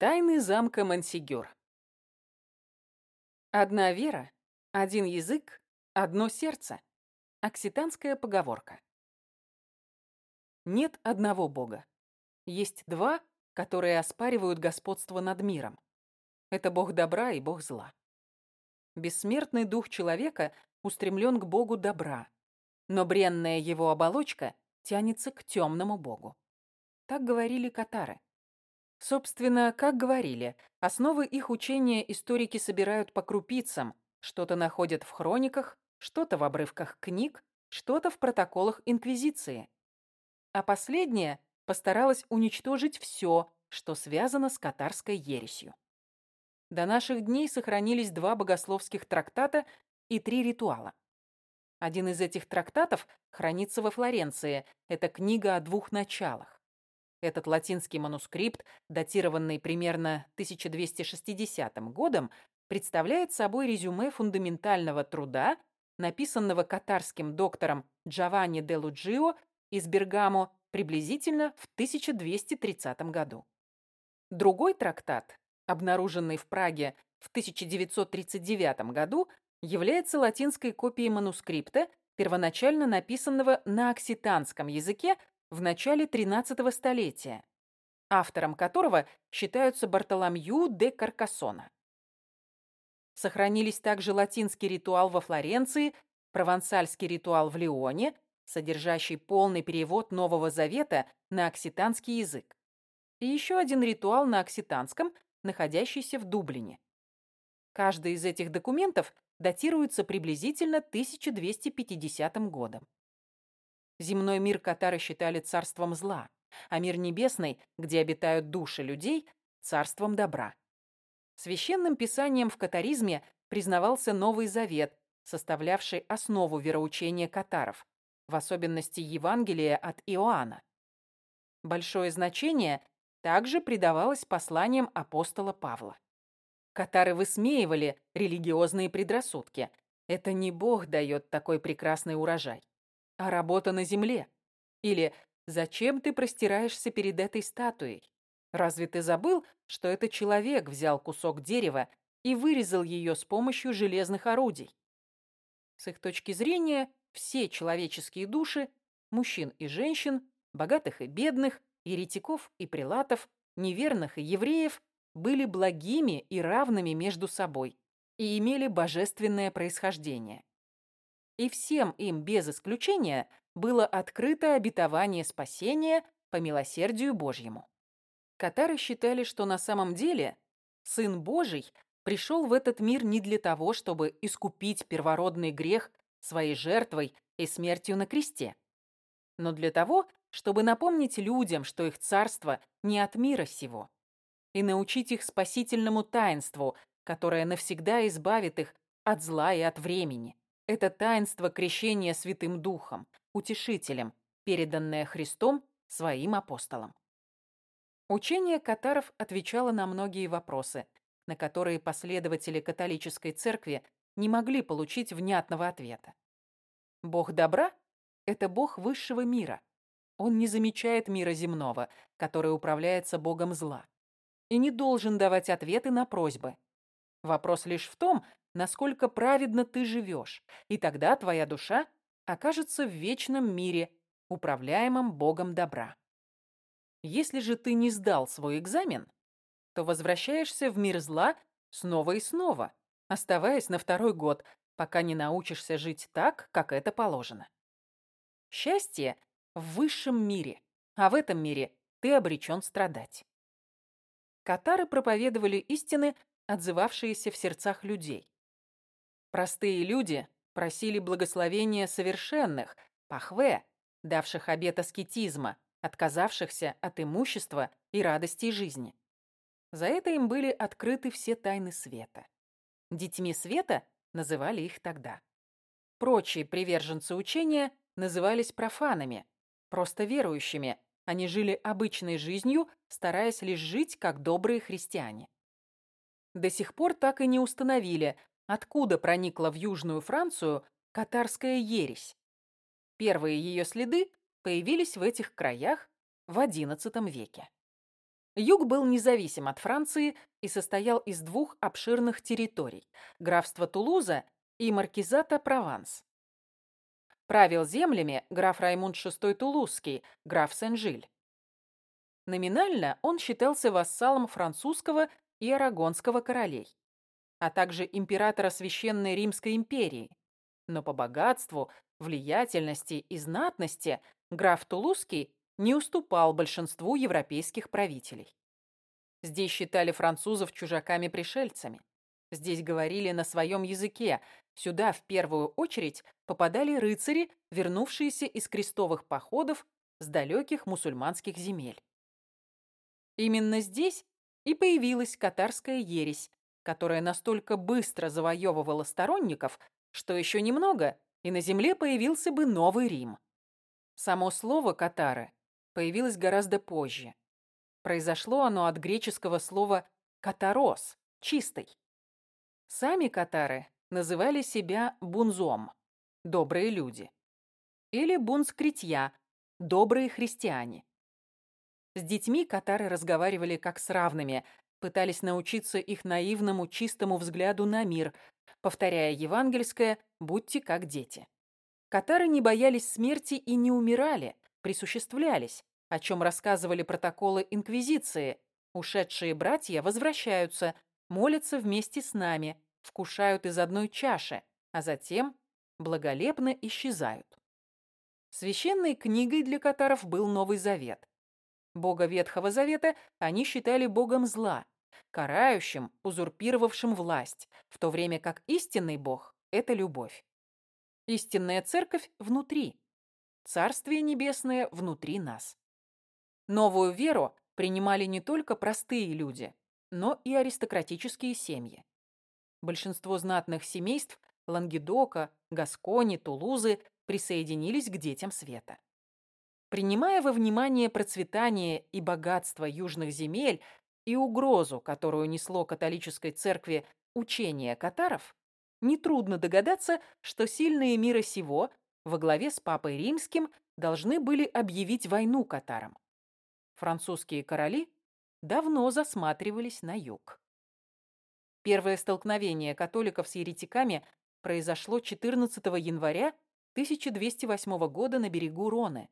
Тайны замка Мансигюр. Одна вера, один язык, одно сердце. Окситанская поговорка. Нет одного бога. Есть два, которые оспаривают господство над миром. Это бог добра и бог зла. Бессмертный дух человека устремлен к богу добра, но бренная его оболочка тянется к темному богу. Так говорили катары. Собственно, как говорили, основы их учения историки собирают по крупицам, что-то находят в хрониках, что-то в обрывках книг, что-то в протоколах Инквизиции. А последняя постаралась уничтожить все, что связано с катарской ересью. До наших дней сохранились два богословских трактата и три ритуала. Один из этих трактатов хранится во Флоренции. Это книга о двух началах. Этот латинский манускрипт, датированный примерно 1260 годом, представляет собой резюме фундаментального труда, написанного катарским доктором Джованни де Луджио из Бергамо приблизительно в 1230 году. Другой трактат, обнаруженный в Праге в 1939 году, является латинской копией манускрипта, первоначально написанного на окситанском языке в начале XIII столетия, автором которого считаются Бартоломью де Каркасона. Сохранились также латинский ритуал во Флоренции, провансальский ритуал в Лионе, содержащий полный перевод Нового Завета на окситанский язык, и еще один ритуал на окситанском, находящийся в Дублине. Каждый из этих документов датируется приблизительно 1250 годом. Земной мир катары считали царством зла, а мир небесный, где обитают души людей, царством добра. Священным писанием в катаризме признавался Новый Завет, составлявший основу вероучения катаров, в особенности Евангелия от Иоанна. Большое значение также придавалось посланиям апостола Павла. Катары высмеивали религиозные предрассудки. Это не Бог дает такой прекрасный урожай, а работа на земле. Или «Зачем ты простираешься перед этой статуей? Разве ты забыл, что это человек взял кусок дерева и вырезал ее с помощью железных орудий?» С их точки зрения, все человеческие души, мужчин и женщин, богатых и бедных, еретиков и прилатов, неверных и евреев, были благими и равными между собой и имели божественное происхождение. И всем им без исключения было открыто обетование спасения по милосердию Божьему. Катары считали, что на самом деле Сын Божий пришел в этот мир не для того, чтобы искупить первородный грех своей жертвой и смертью на кресте, но для того, чтобы напомнить людям, что их царство не от мира сего, и научить их спасительному таинству, которое навсегда избавит их от зла и от времени. Это таинство крещения Святым Духом, Утешителем, переданное Христом своим апостолам. Учение катаров отвечало на многие вопросы, на которые последователи католической церкви не могли получить внятного ответа. Бог добра – это Бог высшего мира. Он не замечает мира земного, который управляется Богом зла и не должен давать ответы на просьбы. Вопрос лишь в том, насколько праведно ты живешь, и тогда твоя душа окажется в вечном мире, управляемом Богом добра. Если же ты не сдал свой экзамен, то возвращаешься в мир зла снова и снова, оставаясь на второй год, пока не научишься жить так, как это положено. Счастье в высшем мире, а в этом мире ты обречен страдать. Катары проповедовали истины, отзывавшиеся в сердцах людей. Простые люди просили благословения совершенных, пахве, давших обет аскетизма, отказавшихся от имущества и радостей жизни. За это им были открыты все тайны света. Детьми света называли их тогда. Прочие приверженцы учения назывались профанами, просто верующими, они жили обычной жизнью, стараясь лишь жить как добрые христиане. До сих пор так и не установили, откуда проникла в Южную Францию катарская ересь. Первые ее следы появились в этих краях в XI веке. Юг был независим от Франции и состоял из двух обширных территорий – графства Тулуза и маркизата Прованс. Правил землями граф Раймунд VI Тулузский, граф Сен-Жиль. Номинально он считался вассалом французского и арагонского королей, а также императора Священной Римской империи. Но по богатству, влиятельности и знатности граф Тулузский не уступал большинству европейских правителей. Здесь считали французов чужаками-пришельцами. Здесь говорили на своем языке. Сюда в первую очередь попадали рыцари, вернувшиеся из крестовых походов с далеких мусульманских земель. Именно здесь и появилась катарская ересь, которая настолько быстро завоевывала сторонников, что еще немного, и на земле появился бы новый Рим. Само слово «катары» появилось гораздо позже. Произошло оно от греческого слова «катарос» — «чистый». Сами катары называли себя бунзом — «добрые люди» или бунскритья — «добрые христиане». С детьми катары разговаривали как с равными, пытались научиться их наивному, чистому взгляду на мир, повторяя евангельское «будьте как дети». Катары не боялись смерти и не умирали, присуществлялись, о чем рассказывали протоколы Инквизиции. Ушедшие братья возвращаются, молятся вместе с нами, вкушают из одной чаши, а затем благолепно исчезают. Священной книгой для катаров был Новый Завет. Бога Ветхого Завета они считали богом зла, карающим, узурпировавшим власть, в то время как истинный бог – это любовь. Истинная церковь внутри, Царствие Небесное внутри нас. Новую веру принимали не только простые люди, но и аристократические семьи. Большинство знатных семейств Лангедока, Гаскони, Тулузы присоединились к детям света. Принимая во внимание процветание и богатство южных земель и угрозу, которую несло католической церкви учение катаров, нетрудно догадаться, что сильные мира сего во главе с Папой Римским должны были объявить войну катарам. Французские короли давно засматривались на юг. Первое столкновение католиков с еретиками произошло 14 января 1208 года на берегу Роны.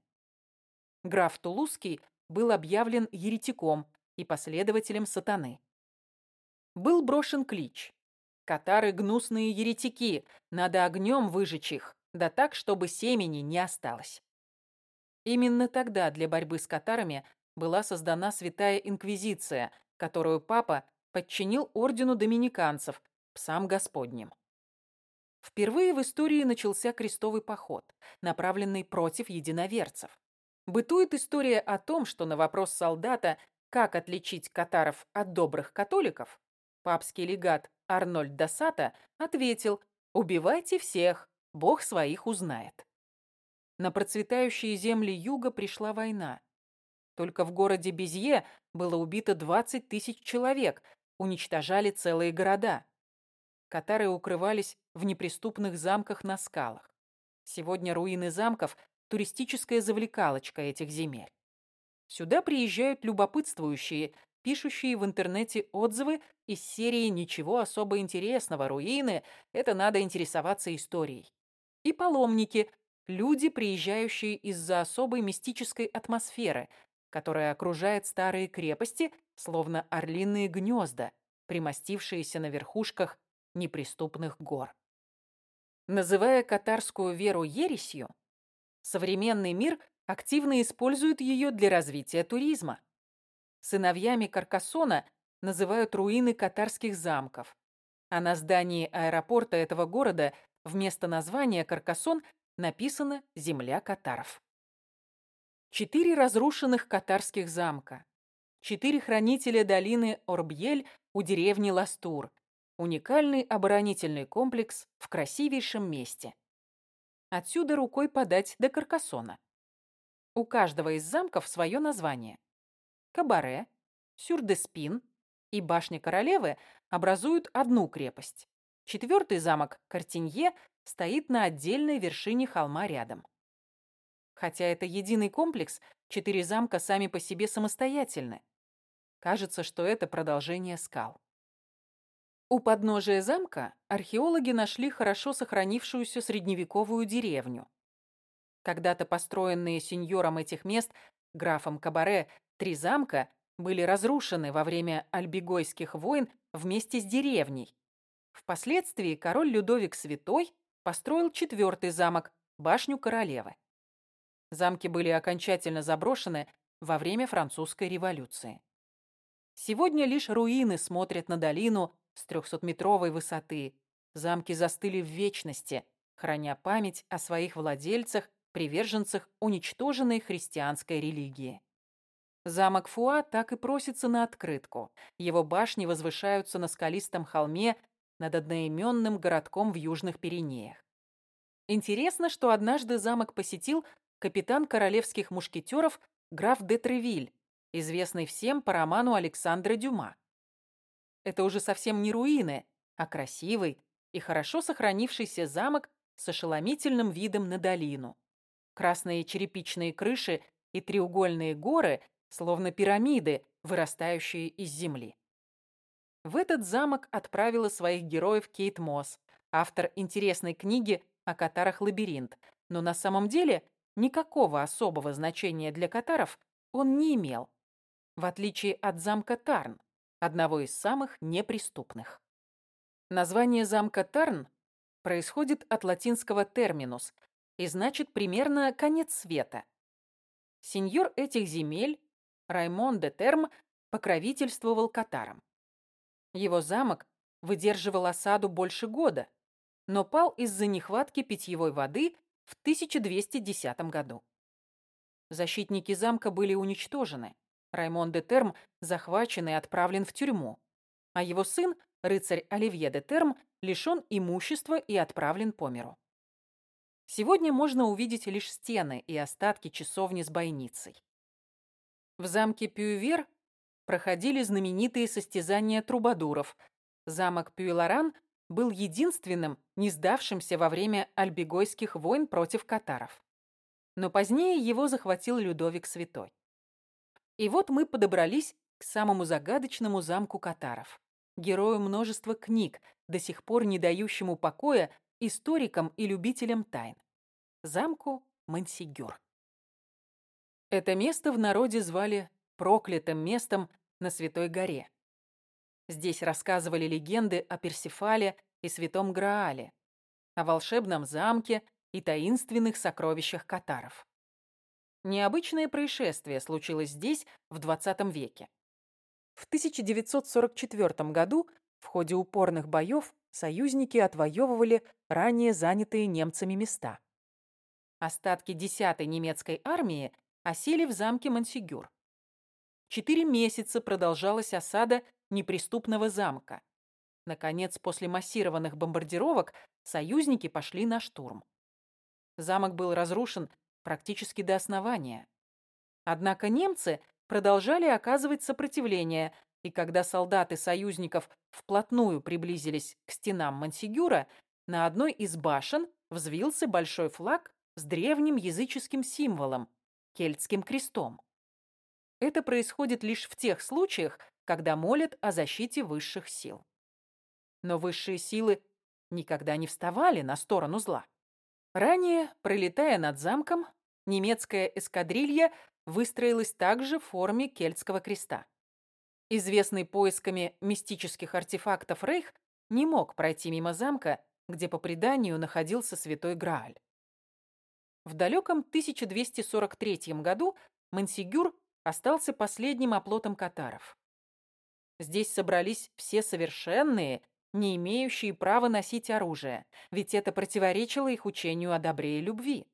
Граф Тулузский был объявлен еретиком и последователем сатаны. Был брошен клич. «Катары — гнусные еретики, надо огнем выжечь их, да так, чтобы семени не осталось». Именно тогда для борьбы с катарами была создана Святая Инквизиция, которую папа подчинил ордену доминиканцев, псам Господним. Впервые в истории начался крестовый поход, направленный против единоверцев. Бытует история о том, что на вопрос солдата, как отличить катаров от добрых католиков, папский легат Арнольд Досата ответил «Убивайте всех, Бог своих узнает». На процветающие земли юга пришла война. Только в городе Безье было убито 20 тысяч человек, уничтожали целые города. Катары укрывались в неприступных замках на скалах. Сегодня руины замков туристическая завлекалочка этих земель. Сюда приезжают любопытствующие, пишущие в интернете отзывы из серии «Ничего особо интересного, руины, это надо интересоваться историей». И паломники, люди, приезжающие из-за особой мистической атмосферы, которая окружает старые крепости, словно орлиные гнезда, примостившиеся на верхушках неприступных гор. Называя катарскую веру ересью, Современный мир активно использует ее для развития туризма. Сыновьями Каркасона называют руины катарских замков. А на здании аэропорта этого города вместо названия Каркасон написано «Земля катаров». Четыре разрушенных катарских замка. Четыре хранителя долины Орбьель у деревни Ластур. Уникальный оборонительный комплекс в красивейшем месте. Отсюда рукой подать до Каркасона. У каждого из замков свое название. Кабаре, Сюрдеспин и Башня Королевы образуют одну крепость. Четвертый замок, Картинье, стоит на отдельной вершине холма рядом. Хотя это единый комплекс, четыре замка сами по себе самостоятельны. Кажется, что это продолжение скал. У подножия замка археологи нашли хорошо сохранившуюся средневековую деревню. Когда-то построенные сеньором этих мест, графом Кабаре, три замка были разрушены во время альбигойских войн вместе с деревней. Впоследствии король Людовик Святой построил четвертый замок, башню королевы. Замки были окончательно заброшены во время французской революции. Сегодня лишь руины смотрят на долину с трехсотметровой высоты. Замки застыли в вечности, храня память о своих владельцах, приверженцах уничтоженной христианской религии. Замок Фуа так и просится на открытку. Его башни возвышаются на скалистом холме над одноименным городком в Южных Пиренеях. Интересно, что однажды замок посетил капитан королевских мушкетеров граф де Тревиль, известный всем по роману Александра Дюма. Это уже совсем не руины, а красивый и хорошо сохранившийся замок с ошеломительным видом на долину. Красные черепичные крыши и треугольные горы, словно пирамиды, вырастающие из земли. В этот замок отправила своих героев Кейт Мосс, автор интересной книги о катарах «Лабиринт», но на самом деле никакого особого значения для катаров он не имел, в отличие от замка Тарн, одного из самых неприступных. Название замка Тарн происходит от латинского «терминус» и значит примерно «конец света». Сеньор этих земель, Раймон де Терм, покровительствовал катарам. Его замок выдерживал осаду больше года, но пал из-за нехватки питьевой воды в 1210 году. Защитники замка были уничтожены. Раймон де Терм захвачен и отправлен в тюрьму, а его сын, рыцарь Оливье де Терм, лишен имущества и отправлен по миру. Сегодня можно увидеть лишь стены и остатки часовни с бойницей. В замке Пювер проходили знаменитые состязания трубадуров. Замок Пюйларан был единственным, не сдавшимся во время альбегойских войн против катаров. Но позднее его захватил Людовик Святой. И вот мы подобрались к самому загадочному замку катаров, герою множества книг, до сих пор не дающему покоя историкам и любителям тайн. Замку Мансигюр. Это место в народе звали проклятым местом на Святой горе. Здесь рассказывали легенды о Персифале и Святом Граале, о волшебном замке и таинственных сокровищах катаров. Необычное происшествие случилось здесь в 20 веке. В 1944 году в ходе упорных боев союзники отвоевывали ранее занятые немцами места. Остатки 10-й немецкой армии осели в замке Мансигюр. Четыре месяца продолжалась осада неприступного замка. Наконец, после массированных бомбардировок, союзники пошли на штурм. Замок был разрушен практически до основания. Однако немцы продолжали оказывать сопротивление, и когда солдаты союзников вплотную приблизились к стенам Мансигюра, на одной из башен взвился большой флаг с древним языческим символом – кельтским крестом. Это происходит лишь в тех случаях, когда молят о защите высших сил. Но высшие силы никогда не вставали на сторону зла. Ранее, пролетая над замком, немецкая эскадрилья выстроилась также в форме кельтского креста. Известный поисками мистических артефактов Рейх не мог пройти мимо замка, где по преданию находился святой Грааль. В далеком 1243 году Мансигюр остался последним оплотом катаров. Здесь собрались все совершенные, не имеющие права носить оружие, ведь это противоречило их учению о добре и любви.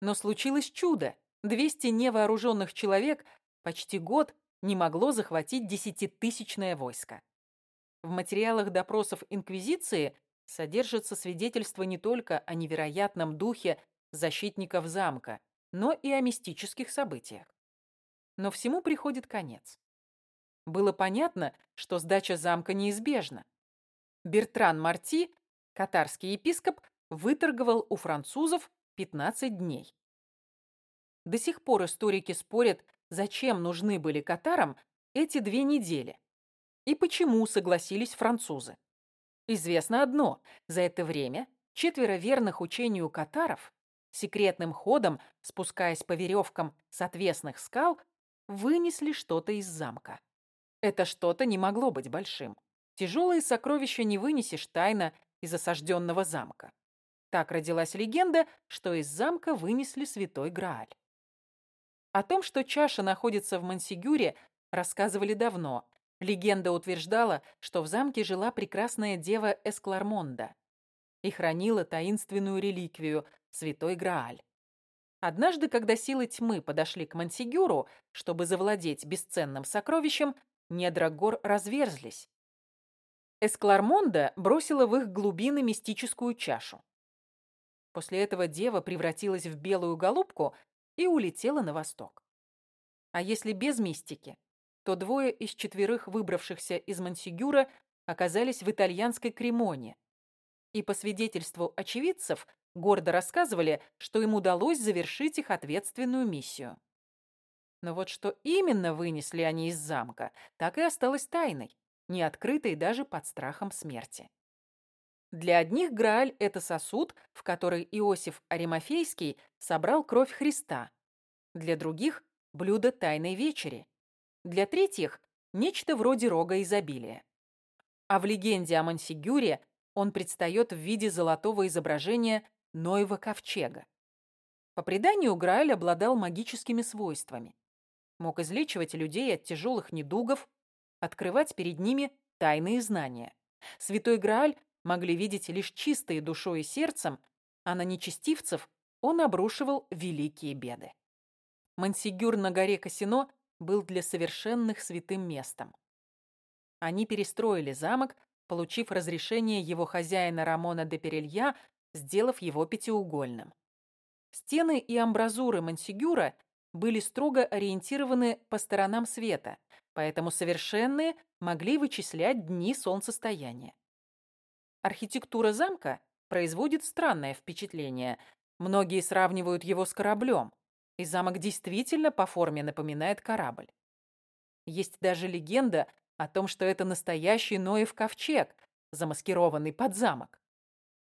Но случилось чудо. Двести невооруженных человек почти год не могло захватить десятитысячное войско. В материалах допросов Инквизиции содержатся свидетельства не только о невероятном духе защитников замка, но и о мистических событиях. Но всему приходит конец. Было понятно, что сдача замка неизбежна. Бертран Марти, катарский епископ, выторговал у французов 15 дней. До сих пор историки спорят, зачем нужны были катарам эти две недели? И почему согласились французы? Известно одно. За это время четверо верных учению катаров, секретным ходом, спускаясь по веревкам с отвесных скал, вынесли что-то из замка. Это что-то не могло быть большим. Тяжелые сокровища не вынесешь тайно из осажденного замка. Так родилась легенда, что из замка вынесли святой Грааль. О том, что чаша находится в Мансигюре, рассказывали давно. Легенда утверждала, что в замке жила прекрасная дева Эсклармонда и хранила таинственную реликвию – святой Грааль. Однажды, когда силы тьмы подошли к Мансигюру, чтобы завладеть бесценным сокровищем, недра гор разверзлись. Эсклармонда бросила в их глубины мистическую чашу. После этого дева превратилась в белую голубку и улетела на восток. А если без мистики, то двое из четверых выбравшихся из Мансигюра оказались в итальянской Кремоне. И по свидетельству очевидцев гордо рассказывали, что им удалось завершить их ответственную миссию. Но вот что именно вынесли они из замка, так и осталось тайной, не открытой даже под страхом смерти. Для одних Грааль – это сосуд, в который Иосиф Аримофейский собрал кровь Христа. Для других – блюдо Тайной Вечери. Для третьих – нечто вроде рога изобилия. А в легенде о Мансигюре он предстает в виде золотого изображения Ноева ковчега. По преданию, Грааль обладал магическими свойствами. Мог излечивать людей от тяжелых недугов, открывать перед ними тайные знания. Святой Грааль могли видеть лишь чистые душой и сердцем, а на нечестивцев он обрушивал великие беды. Мансигюр на горе Касино был для совершенных святым местом. Они перестроили замок, получив разрешение его хозяина Рамона де Перелья, сделав его пятиугольным. Стены и амбразуры Мансигюра были строго ориентированы по сторонам света, поэтому совершенные могли вычислять дни солнцестояния. Архитектура замка производит странное впечатление. Многие сравнивают его с кораблем, и замок действительно по форме напоминает корабль. Есть даже легенда о том, что это настоящий Ноев ковчег, замаскированный под замок.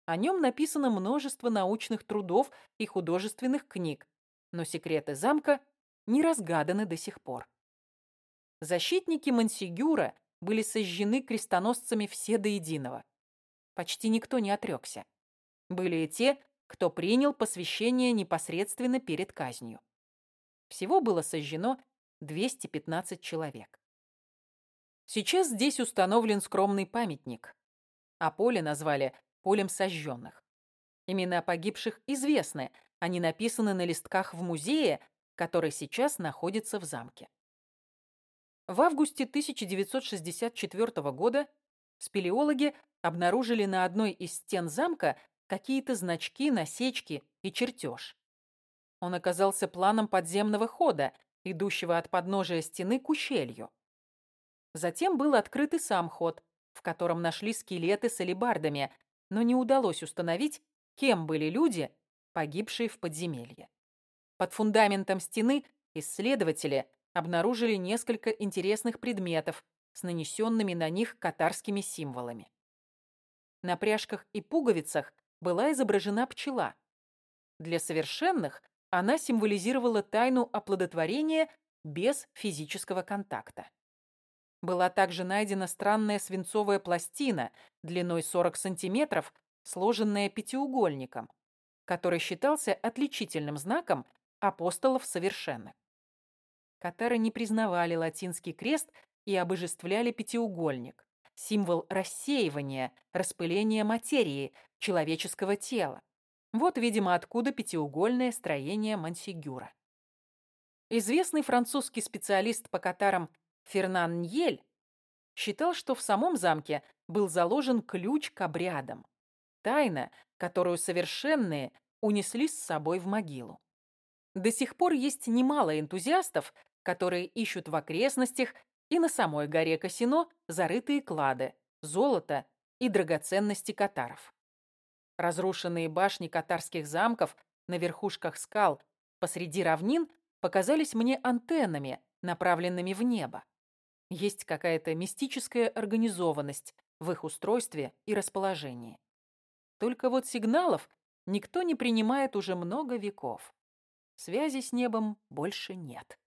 О нем написано множество научных трудов и художественных книг, но секреты замка не разгаданы до сих пор. Защитники Мансигюра были сожжены крестоносцами все до единого почти никто не отрекся. Были и те, кто принял посвящение непосредственно перед казнью. Всего было сожжено 215 человек. Сейчас здесь установлен скромный памятник, а поле назвали полем сожженных. Имена погибших известны, они написаны на листках в музее, который сейчас находится в замке. В августе 1964 года спелеологи обнаружили на одной из стен замка какие-то значки, насечки и чертеж. Он оказался планом подземного хода, идущего от подножия стены к ущелью. Затем был открыт и сам ход, в котором нашли скелеты с алебардами, но не удалось установить, кем были люди, погибшие в подземелье. Под фундаментом стены исследователи обнаружили несколько интересных предметов с нанесенными на них катарскими символами. На пряжках и пуговицах была изображена пчела. Для совершенных она символизировала тайну оплодотворения без физического контакта. Была также найдена странная свинцовая пластина длиной 40 сантиметров, сложенная пятиугольником, который считался отличительным знаком апостолов совершенных. Катары не признавали латинский крест и обожествляли пятиугольник символ рассеивания, распыления материи, человеческого тела. Вот, видимо, откуда пятиугольное строение Мансигюра. Известный французский специалист по катарам Фернан Ньель считал, что в самом замке был заложен ключ к обрядам. Тайна, которую совершенные унесли с собой в могилу. До сих пор есть немало энтузиастов, которые ищут в окрестностях и на самой горе Касино зарытые клады, золото и драгоценности катаров. Разрушенные башни катарских замков на верхушках скал посреди равнин показались мне антеннами, направленными в небо. Есть какая-то мистическая организованность в их устройстве и расположении. Только вот сигналов никто не принимает уже много веков. Связи с небом больше нет.